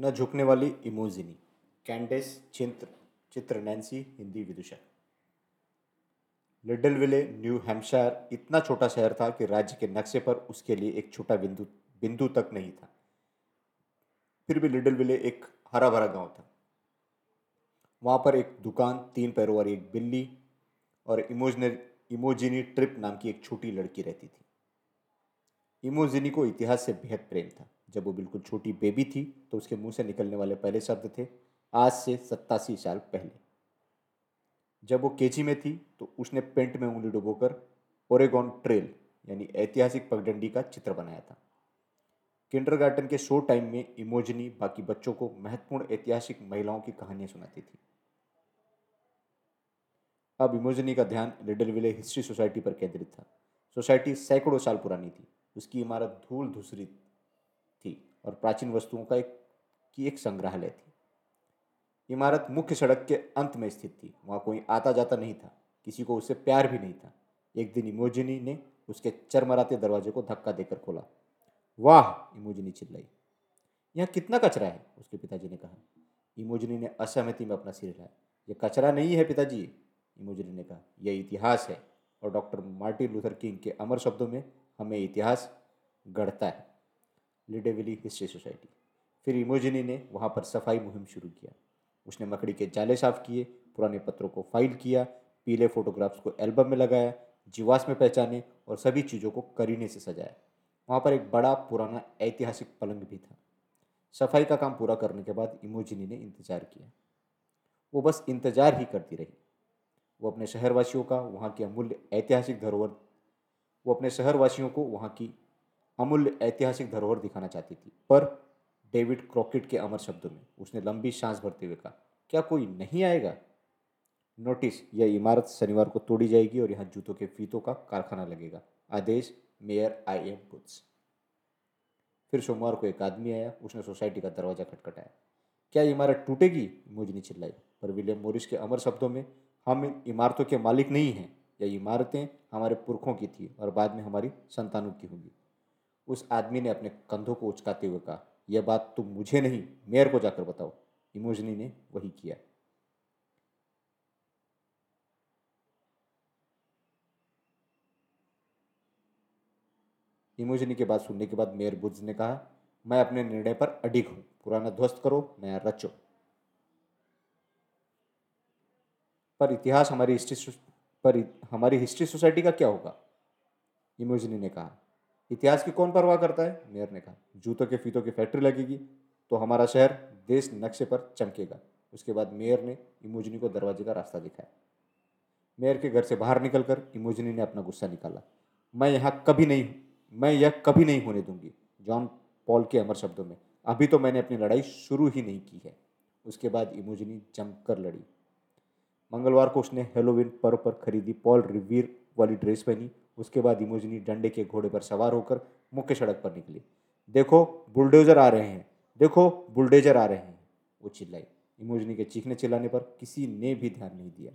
न झुकने वाली इमोजिनी, कैंडेस, चित्र चित्र नैन्सी, हिंदी विदुषा लिडल विले, न्यू हैम्पशायर, इतना छोटा शहर था कि राज्य के नक्शे पर उसके लिए एक छोटा बिंदु बिंदु तक नहीं था। फिर भी लिडल विले एक हरा भरा गाँव था। वहाँ पर एक दुकान, तीन पैरों वाली एक बिल्ली और इमोजनरी इमोजिनी ट्रिप नाम की एक छोटी लड़की रहती थी। इमोजिनी को इतिहास से बेहद प्रेम था। जब वो बिल्कुल छोटी बेबी थी तो उसके मुँह से निकलने वाले पहले शब्द थे, आज से सत्तासी साल पहले। जब वो केजी में थी तो उसने पेंट में उंगली डुबोकर ओरेगॉन ट्रेल यानी ऐतिहासिक पगडंडी का चित्र बनाया था। किंडरगार्टन के शो टाइम में इमोजनी बाकी बच्चों को महत्वपूर्ण ऐतिहासिक महिलाओं की कहानियाँ सुनाती थी। अब इमोजनी का ध्यान लिडल विले हिस्ट्री सोसाइटी पर केंद्रित था। सोसाइटी सैकड़ों साल पुरानी थी। उसकी इमारत धूल धूसरी और प्राचीन वस्तुओं का एक, की एक संग्रहालय थी। इमारत मुख्य सड़क के अंत में स्थित थी। वहाँ कोई आता जाता नहीं था। किसी को उससे प्यार भी नहीं था। एक दिन इमोजिनी ने उसके चरमराते दरवाजे को धक्का देकर खोला। वाह! इमोजिनी चिल्लाई। यहाँ कितना कचरा है? उसके पिताजी ने कहा। इमोजिनी ने असहमति में अपना सिर हिलाया। यह कचरा नहीं है पिताजी, इमोजिनी ने कहा। यह इतिहास है और डॉक्टर मार्टिन लूथर किंग के अमर शब्दों में हमें इतिहास गढ़ता है। Liddleville history society. फिर इमोजिनी ने वहाँ पर सफ़ाई मुहिम शुरू किया। उसने मकड़ी के जाले साफ़ किए, पुराने पत्रों को फ़ाइल किया, पीले फोटोग्राफ्स को एल्बम में लगाया जीवास में पहचाने और सभी चीज़ों को करीने से सजाया। वहाँ पर एक बड़ा पुराना ऐतिहासिक पलंग भी था। सफ़ाई का काम पूरा करने के बाद इमोजिनी ने इंतज़ार किया। वो बस इंतज़ार ही करती रही। वो अपने शहरवासियों का, वहाँ की अमूल्य ऐतिहासिक धरोहर, वो अपने शहरवासियों को वहाँ की अमूल्य ऐतिहासिक धरोहर दिखाना चाहती थी। पर डेविड क्रॉकेट के अमर शब्दों में उसने लंबी सांस भरते हुए कहा, क्या कोई नहीं आएगा? नोटिस, यह इमारत शनिवार को तोड़ी जाएगी और यहाँ जूतों के फीतों का कारखाना लगेगा। आदेश, मेयर, आई एम बुट्स फिर सोमवार को एक आदमी आया, उसने सोसाइटी का दरवाज़ा खटखटाया। क्या इमारत टूटेगी? मोजनी चिल्लाई। पर विलियम मोरिस के अमर शब्दों में, हम इन इमारतों के मालिक नहीं हैं। यह इमारतें हमारे पुरखों की थी और बाद में हमारी संतानों की होंगी। उस आदमी ने अपने कंधों को उचकाते हुए कहा, यह बात तुम मुझे नहीं, मेयर को जाकर बताओ। इमोजनी ने वही किया। इमोजनी के बात सुनने के बाद मेयर बुज ने कहा, मैं अपने निर्णय पर अडिग हूँ। पुराना ध्वस्त करो, नया रचो। पर इतिहास हमारी हिस्ट्री पर हमारी हिस्ट्री सोसाइटी का क्या होगा? इमोजनी ने कहा इतिहास की कौन परवाह करता है? मेयर ने कहा, जूतों के फीतों की फैक्ट्री लगेगी तो हमारा शहर देश नक्शे पर चमकेगा। उसके बाद मेयर ने इमोजनी को दरवाजे का रास्ता दिखाया। मेयर के घर से बाहर निकलकर इमोजनी ने अपना गुस्सा निकाला। मैं यहाँ कभी नहीं मैं यह कभी नहीं होने दूँगी। जॉन पॉल के अमर शब्दों में, अभी तो मैंने अपनी लड़ाई शुरू ही नहीं की है। उसके बाद इमोजनी जमकर लड़ी। मंगलवार को उसने हेलोविन पर्व पर खरीदी पॉल रिवीर वाली ड्रेस पहनी। उसके बाद इमोजनी डंडे के घोड़े पर सवार होकर मुख्य सड़क पर निकली। देखो, बुलडोजर आ रहे हैं। देखो, बुलडोजर आ रहे हैं। वो चिल्लाई। इमोजनी के चीखने चिल्लाने पर किसी ने भी ध्यान नहीं दिया।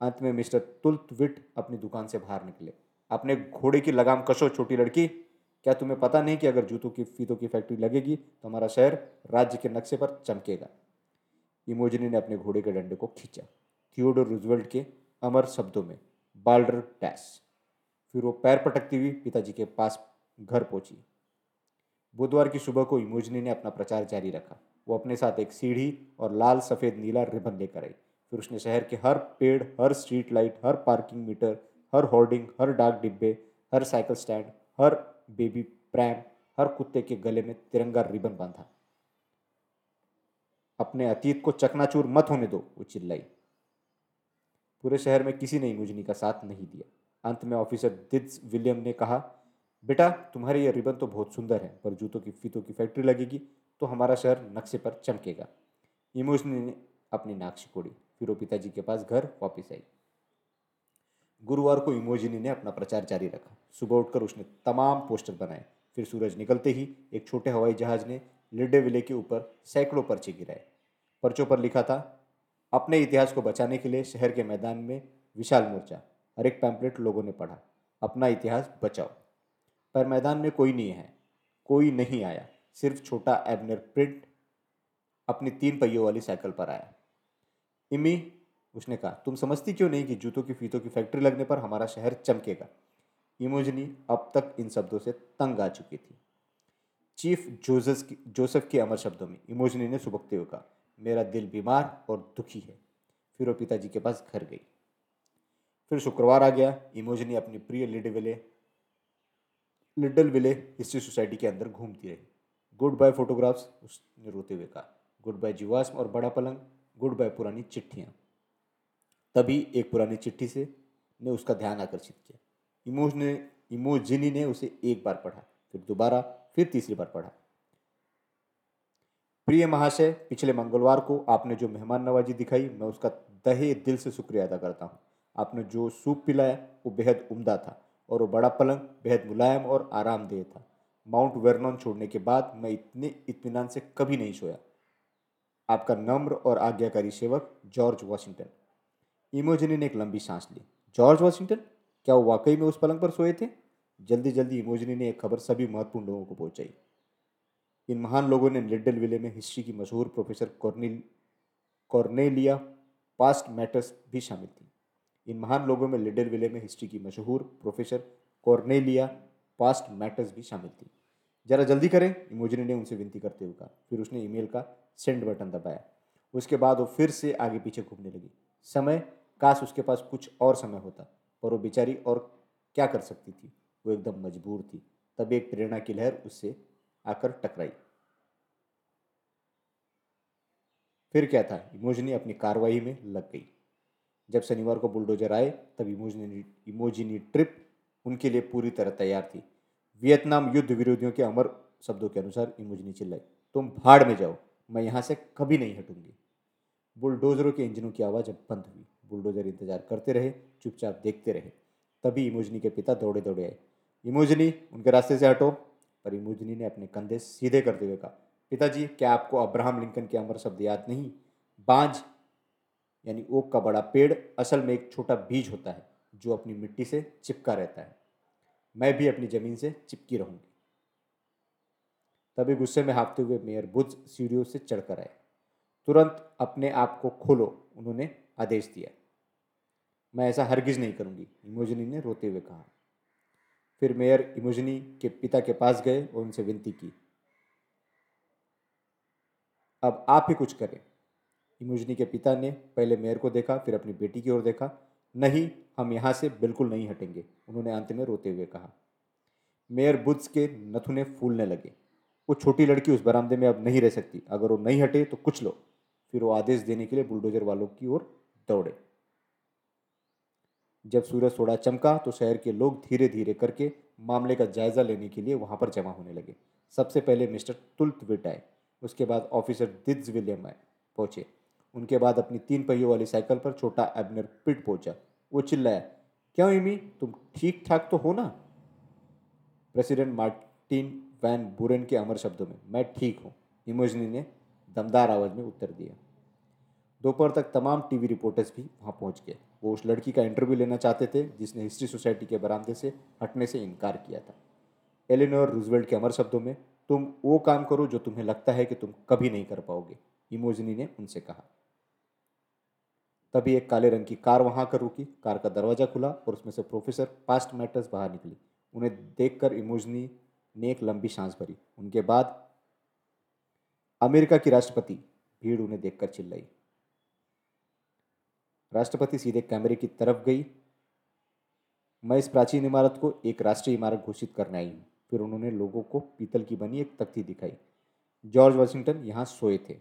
अंत में मिस्टर तुल्तविट अपनी दुकान से बाहर निकले। अपने घोड़े की लगाम कसो, छोटी लड़की। क्या तुम्हें पता नहीं कि अगर जूतों की, फीतों की फैक्ट्री लगेगी तो हमारा शहर राज्य के नक्शे पर चमकेगा। इमोजनी ने अपने घोड़े के डंडे को खींचा। थियोडोर रूजवेल्ट के अमर शब्दों में, बाल्डर डैश फिर वो पैर पटकती हुई पिताजी के पास घर पहुँची। बुधवार की सुबह को इमोजनी ने अपना प्रचार जारी रखा। वो अपने साथ एक सीढ़ी और लाल, सफ़ेद, नीला रिबन लेकर आई। फिर उसने शहर के हर पेड़, हर स्ट्रीट लाइट, हर पार्किंग मीटर, हर होर्डिंग, हर डाक डिब्बे, हर साइकिल स्टैंड, हर बेबी प्रैम, हर कुत्ते के गले में तिरंगा रिबन बांधा। अपने अतीत को चकनाचूर मत होने दो, वो चिल्लाई। पूरे शहर में किसी ने इमोजनी का साथ नहीं दिया। अंत में ऑफिसर दिद्स विलियम ने कहा, बेटा, तुम्हारे ये रिबन तो बहुत सुंदर है, पर जूतों की, फीतों की फैक्ट्री लगेगी तो हमारा शहर नक्शे पर चमकेगा। इमोजनी ने अपनी नाक छिकोड़ी फिर वो पिताजी के पास घर वापस आई। गुरुवार को इमोजिनी ने अपना प्रचार जारी रखा। सुबह उठकर उसने तमाम पोस्टर बनाए। फिर सूरज निकलते ही एक छोटे हवाई जहाज़ ने लिडे विले के ऊपर सैकड़ों पर्चे गिराए। पर्चों पर लिखा था, अपने इतिहास को बचाने के लिए शहर के मैदान में विशाल मोर्चा। हर एक पैम्पलेट लोगों ने पढ़ा, अपना इतिहास बचाओ। पर मैदान में कोई नहीं है, कोई नहीं आया, सिर्फ़ छोटा एबनर प्रिंट अपनी तीन पहियों वाली साइकिल पर आया। इमी उसने कहा, तुम समझती क्यों नहीं कि जूतों की फीतों की फैक्ट्री लगने पर हमारा शहर चमकेगा? इमोजनी अब तक इन शब्दों से तंग आ चुकी थी। चीफ जोसेफ की, जोसेफ के अमर शब्दों में इमोजनी ने सुबकते हुए कहा, मेरा दिल बीमार और दुखी है। फिर वो पिताजी के पास घर गई। फिर शुक्रवार आ गया इमोजनी अपनी प्रिय Liddleville Liddleville history society के अंदर घूमती रही। गुड बाय फोटोग्राफ्स उसने रोते हुए कहा। गुड बाय जीवाश्म और बड़ा पलंग गुड बाय पुरानी चिट्ठियाँ। तभी एक पुरानी चिट्ठी से ने उसका ध्यान आकर्षित किया। इमोज ने, इमोजिनी ने उसे एक बार पढ़ा, फिर दोबारा, फिर तीसरी बार पढ़ा। प्रिय महाशय, पिछले मंगलवार को आपने जो मेहमान नवाजी दिखाई, मैं उसका दहे दिल से शुक्रिया अदा करता हूँ। आपने जो सूप पिलाया, वो बेहद उम्दा था और वो बड़ा पलंग, बेहद मुलायम और आरामदेह था। माउंट वेरनॉन छोड़ने के बाद मैं इतने इत्मीनान से कभी नहीं सोया। आपका नम्र और आज्ञाकारी सेवक, जॉर्ज वॉशिंगटन। इमोजनी ने एक लंबी सांस ली। जॉर्ज वॉशिंगटन, क्या वो वाकई में उस पलंग पर सोए थे? जल्दी जल्दी इमोजनी ने एक खबर सभी महत्वपूर्ण लोगों को पहुंचाई। इन महान लोगों ने लिडल विले में हिस्ट्री की मशहूर प्रोफेसर कॉर्निल, कॉर्नेलिया पास्ट मैटर्स भी शामिल थी। इन महान लोगों में लिडल विले में हिस्ट्री की मशहूर प्रोफेसर कॉर्नेलिया पास्ट मैटर्स भी शामिल थी। जरा जल्दी करें इमोजनी ने उनसे विनती करते हुए कहा। फिर उसने ईमेल का सेंड बटन दबाया। उसके बाद वो फिर से आगे पीछे घूमने लगी। समय, काश उसके पास कुछ और समय होता, पर वो बेचारी और क्या कर सकती थी? वो एकदम मजबूर थी। तब एक प्रेरणा की लहर उससे आकर टकराई। फिर क्या था? इमोजनी अपनी कार्रवाई में लग गई। जब शनिवार को बुलडोजर आए, तब इमोजनी, इमोजिनी ट्रिप उनके लिए पूरी तरह तैयार थी। वियतनाम युद्ध विरोधियों के अमर शब्दों के अनुसार इमोजनी चिल्लाई, तुम भाड़ में जाओ, मैं यहाँ से कभी नहीं हटूँगी। बुलडोजरों के इंजनों की आवाज़ अब बंद हुई। बुलडोजर इंतज़ार करते रहे, चुपचाप देखते रहे। तभी इमोजनी के पिता दौड़े दौड़े आए। इमोजनी, उनके रास्ते से हटो। पर इमोजनी ने अपने कंधे सीधे करते हुए कहा, पिताजी, क्या आपको अब्राहम लिंकन के अमर शब्द याद नहीं? बांझ यानी ओक का बड़ा पेड़ असल में एक छोटा बीज होता है, जो अपनी मिट्टी से चिपका रहता है। मैं भी अपनी ज़मीन से चिपकी रहूँगी। तभी गुस्से में हाँफते हुए मेयर बुज सीढ़ियों से चढ़कर आए। तुरंत अपने आप को खोलो, उन्होंने आदेश दिया। मैं ऐसा हरगिज नहीं करूँगी, इमोजनी ने रोते हुए कहा। फिर मेयर इमोजनी के पिता के पास गए और उनसे विनती की। अब आप ही कुछ करें। इमोजनी के पिता ने पहले मेयर को देखा, फिर अपनी बेटी की ओर देखा। नहीं, हम यहाँ से बिल्कुल नहीं हटेंगे, उन्होंने अंत में रोते हुए कहा। मेयर बुद्स के नथुने फूलने लगे। वो छोटी लड़की उस बरामदे में अब नहीं रह सकती। अगर वो नहीं हटे तो कुछ लो। फिर वो आदेश देने के लिए बुलडोजर वालों की ओर दौड़े। जब सूरज थोड़ा चमका तो शहर के लोग धीरे धीरे करके मामले का जायजा लेने के लिए वहाँ पर जमा होने लगे। सबसे पहले मिस्टर तुल्त विट आए उसके बाद ऑफिसर दिद्स विलियम आए, पहुँचे। उनके बाद अपनी तीन पहियों वाली साइकिल पर छोटा एबनर पिट पहुँचा। वो चिल्लाया, क्यों इमी? तुम ठीक ठाक तो हो ना? प्रेसिडेंट मार्टिन वैन बुरेन के अमर शब्दों में, मैं ठीक हूँ। इमोजनी ने दमदार आवाज़ में उत्तर दिया। दोपहर तक तमाम टीवी रिपोर्टर्स भी वहाँ पहुँच गए। वो उस लड़की का इंटरव्यू लेना चाहते थे, जिसने हिस्ट्री सोसाइटी के बरामदे से हटने से इनकार किया था। एलिनोर रूजवेल्ट के अमर शब्दों में, तुम वो काम करो जो तुम्हें लगता है कि तुम कभी नहीं कर पाओगे। इमोजनी ने उनसे कहा। तभी एक काले रंग की कार वहाँ कर रुकी। कार का दरवाज़ा खुला और उसमें से प्रोफेसर पास्ट मैटर्स बाहर निकली। उन्हें देखकर इमोजनी ने एक लंबी सांस भरी। उनके बाद अमेरिका की राष्ट्रपति, भीड़ उन्हें देखकर चिल्लाई। राष्ट्रपति सीधे कैमरे की तरफ़ गई। मैं इस प्राचीन इमारत को एक राष्ट्रीय इमारत घोषित करने आई हूँ। फिर उन्होंने लोगों को पीतल की बनी एक तख्ती दिखाई। जॉर्ज वाशिंगटन यहाँ सोए थे।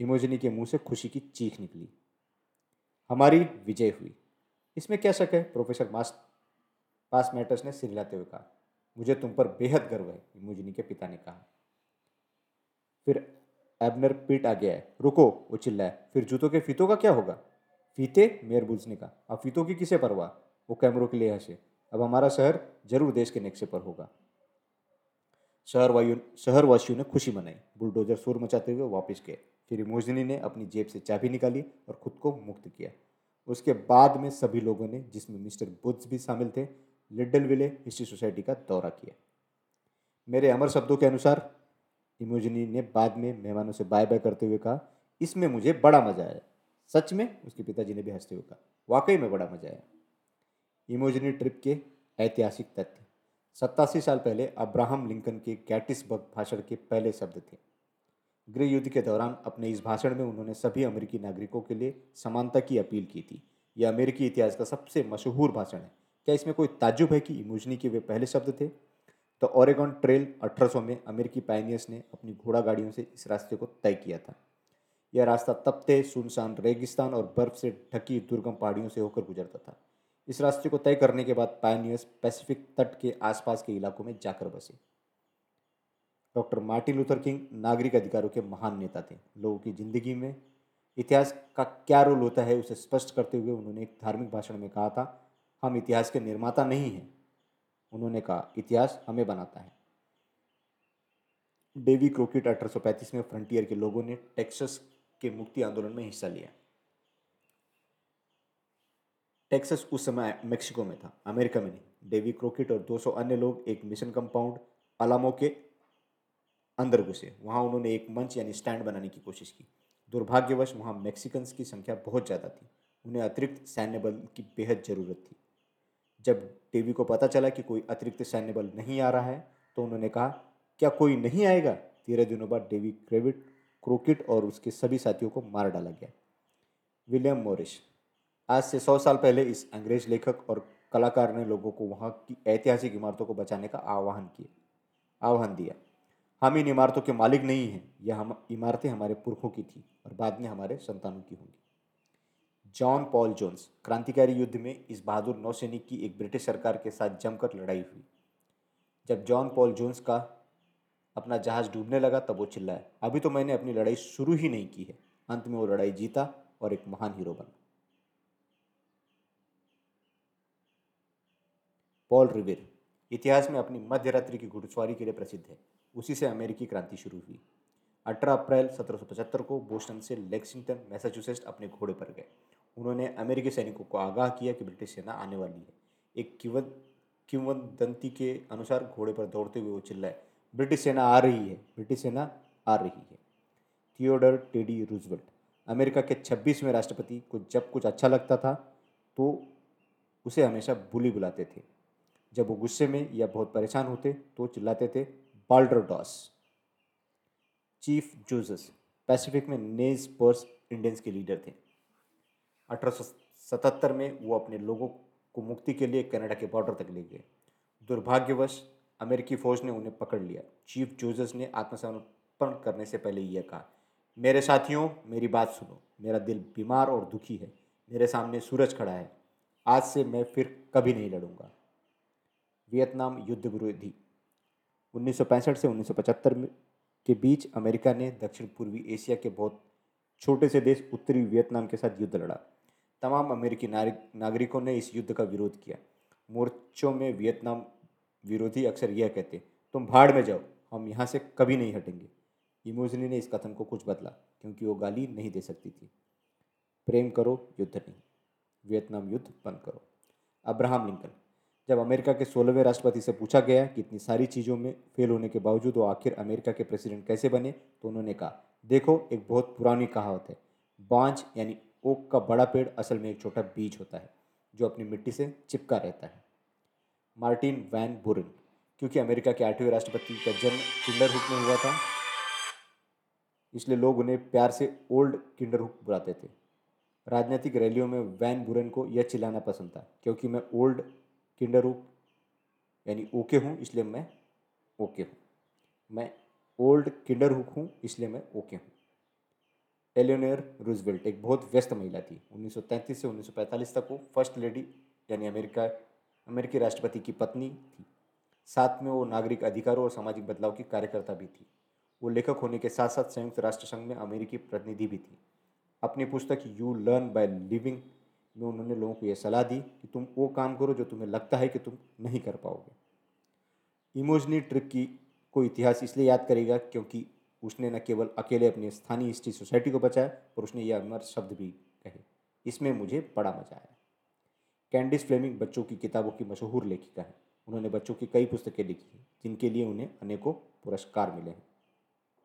इमोजनी के मुँह से खुशी की चीख निकली। हमारी विजय हुई। इसमें क्या शक है? प्रोफेसर मास, पास मैटर्स ने सिर हिलाते हुए कहा। मुझे तुम पर बेहद गर्व है, इमोजनी के पिता ने कहा। फिर एबनर पीट आ गया है रुको, वो चिल्लाए। फिर जूतों के फीतों का क्या होगा? फीते? मेयर बुल्स ने कहा। अब फीतों की किसे परवाह? वो कैमरों के लिए हंसे। अब हमारा शहर ज़रूर देश के नक्शे पर होगा। शहर वायु शहरवासियों ने खुशी मनाई। बुलडोजर सुर मचाते हुए वापस गए। फिर इमोजनी ने अपनी जेब से चाबी निकाली और खुद को मुक्त किया। उसके बाद में सभी लोगों ने, जिसमें मिस्टर बुद्ध भी शामिल थे लिडल विले हिस्ट्री सोसाइटी का दौरा किया। मेरे अमर शब्दों के अनुसार, इमोजनी ने बाद में मेहमानों से बाय बाय करते हुए कहा, इसमें मुझे बड़ा मज़ा आया। सच में, उसके पिताजी ने भी हँसते हुए कहा, वाकई में बड़ा मज़ा आया। इमोजनी ट्रिप के ऐतिहासिक तथ्य, सत्तासी साल पहले अब्राहम लिंकन के गैटिसबर्ग भाषण के पहले शब्द थे। गृह युद्ध के दौरान अपने इस भाषण में उन्होंने सभी अमेरिकी नागरिकों के लिए समानता की अपील की थी। यह अमेरिकी इतिहास का सबसे मशहूर भाषण है। क्या इसमें कोई ताजुब है कि इमोजनी के वे पहले शब्द थे? तो ओरेगॉन ट्रेल 1800 में अमेरिकी पाइनियर्स ने अपनी घोड़ा गाड़ियों से इस रास्ते को तय किया था। यह रास्ता तपते, सुनसान रेगिस्तान और बर्फ़ से ढकी दुर्गम पहाड़ियों से होकर गुजरता था। इस रास्ते को तय करने के बाद पायनियर्स पैसिफिक तट के आसपास के इलाकों में जाकर बसे। डॉक्टर मार्टिन लूथर किंग नागरिक अधिकारों के महान नेता थे। लोगों की ज़िंदगी में इतिहास का क्या रोल होता है उसे स्पष्ट करते हुए उन्होंने एक धार्मिक भाषण में कहा था, हम इतिहास के निर्माता नहीं हैं। उन्होंने कहा, इतिहास हमें बनाता है। डेवी क्रोकिट 1835 में फ्रंटियर के लोगों ने टेक्सास के मुक्ति आंदोलन में हिस्सा लिया। टेक्सस उस समय मेक्सिको में था, अमेरिका में नहीं। डेवी क्रोकिट और 200 अन्य लोग एक मिशन कंपाउंड अलामो के अंदर घुसे। वहाँ उन्होंने एक मंच यानी स्टैंड बनाने की कोशिश की। दुर्भाग्यवश वहाँ मैक्सिकन्स की संख्या बहुत ज़्यादा थी। उन्हें अतिरिक्त सैन्य बल की बेहद ज़रूरत थी। जब टेवी को पता चला कि कोई अतिरिक्त सैन्य बल नहीं आ रहा है तो उन्होंने कहा, क्या कोई नहीं आएगा? तेरह दिनों बाद डेवी क्रेविट, क्रोकिट और उसके सभी साथियों को मार डाला गया। विलियम मोरिश आज से सौ साल पहले इस अंग्रेज़ लेखक और कलाकार ने लोगों को वहाँ की ऐतिहासिक इमारतों को बचाने का आह्वान किया। आह्वान दिया। हम इन इमारतों के मालिक नहीं हैं यह हम, इमारतें हमारे पुरखों की थी और बाद में हमारे संतानों की होंगी। जॉन पॉल जोन्स, क्रांतिकारी युद्ध में इस बहादुर नौसैनिक की एक ब्रिटिश सरकार के साथ जमकर लड़ाई हुई। जब जॉन पॉल जोन्स का अपना जहाज़ डूबने लगा, तब वो चिल्लाया, अभी तो मैंने अपनी लड़ाई शुरू ही नहीं की है। अंत में वो लड़ाई जीता और एक महान हीरो बना। पॉल रिवेर इतिहास में अपनी मध्य रात्रि की घुड़सवारी के लिए प्रसिद्ध है। उसी से अमेरिकी क्रांति शुरू हुई। 18 अप्रैल 1775 को बोस्टन से लेक्सिंगटन, मैसाचुसेट्स अपने घोड़े पर गए। उन्होंने अमेरिकी सैनिकों को आगाह किया कि ब्रिटिश सेना आने वाली है। एक किवत किंवदंती के अनुसार घोड़े पर दौड़ते हुए वो चिल्लाए, ब्रिटिश सेना आ रही है, ब्रिटिश सेना आ रही है। थियोडर टेडी रूजवेल्ट, अमेरिका के छब्बीसवें राष्ट्रपति को जब कुछ अच्छा लगता था तो उसे हमेशा बुली बुलाते थे। जब वो गुस्से में या बहुत परेशान होते तो चिल्लाते थे बाल्डरडॉस चीफ जूजस पैसिफिक में नेज पर्स इंडियंस के लीडर थे। 1877 में वो अपने लोगों को मुक्ति के लिए कनाडा के बॉर्डर तक ले गए। दुर्भाग्यवश, अमेरिकी फौज ने उन्हें पकड़ लिया। चीफ जूजस ने आत्मसमर्पण करने से पहले यह कहा, मेरे साथियों, मेरी बात सुनो। मेरा दिल बीमार और दुखी है। मेरे सामने सूरज खड़ा है। आज से मैं फिर कभी नहीं लड़ूँगा। वियतनाम युद्ध विरोधी। 1965 से 1975 के बीच अमेरिका ने दक्षिण पूर्वी एशिया के बहुत छोटे से देश उत्तरी वियतनाम के साथ युद्ध लड़ा। तमाम अमेरिकी नागरिकों ने इस युद्ध का विरोध किया। मोर्चों में वियतनाम विरोधी अक्सर यह कहते, तुम भाड़ में जाओ, हम यहाँ से कभी नहीं हटेंगे। इमोजनी ने इस कथन को कुछ बदला, क्योंकि वो गाली नहीं दे सकती थी। प्रेम करो, युद्ध नहीं। वियतनाम युद्ध बंद करो। Abraham Lincoln. जब अमेरिका के सोलहवें राष्ट्रपति से पूछा गया कि इतनी सारी चीज़ों में फेल होने के बावजूद वो आखिर अमेरिका के प्रेसिडेंट कैसे बने तो उन्होंने कहा, देखो, एक बहुत पुरानी कहावत है, बांझ यानी ओक का बड़ा पेड़ असल में एक छोटा बीज होता है, जो अपनी मिट्टी से चिपका रहता है। मार्टिन वैन बुरन, क्योंकि अमेरिका के आठवें राष्ट्रपति का जन्म किंडर में हुआ था, इसलिए लोग उन्हें प्यार से ओल्ड किंडर हुक बुलाते थे। राजनीतिक रैलियों में वैन बुरन को यह चिल्लाना पसंद था, क्योंकि मैं ओल्ड किंडर रूप, यानी ओके हूँ, इसलिए मैं ओके हूँ। मैं ओल्ड किंडर हुक हूँ, इसलिए मैं ओके हूँ। एलियोनियर रूजवेल्ट, एक बहुत व्यस्त महिला थी। 1933 से 1945 तक वो फ़र्स्ट लेडी, यानी अमेरिका, अमेरिकी राष्ट्रपति की पत्नी थी। साथ में वो नागरिक अधिकारों और सामाजिक बदलाव की कार्यकर्ता भी थी। वो लेखक होने के साथ साथ संयुक्त राष्ट्र संघ में अमेरिकी प्रतिनिधि भी थी। अपनी पुस्तक यू लर्न बाय लिविंग में उन्होंने लोगों को यह सलाह दी कि तुम वो काम करो जो तुम्हें लगता है कि तुम नहीं कर पाओगे। इमोजनी ट्रिक की को इतिहास इसलिए याद करेगा क्योंकि उसने न केवल अकेले अपनी स्थानीय हिस्ट्री सोसाइटी को बचाया, पर उसने यह अमर शब्द भी कहे। इसमें मुझे बड़ा मज़ा आया। कैंडिस फ्लेमिंग बच्चों की किताबों की मशहूर लेखिका है। उन्होंने बच्चों की कई पुस्तकें लिखी हैं, जिनके लिए उन्हें अनेकों पुरस्कार मिले हैं।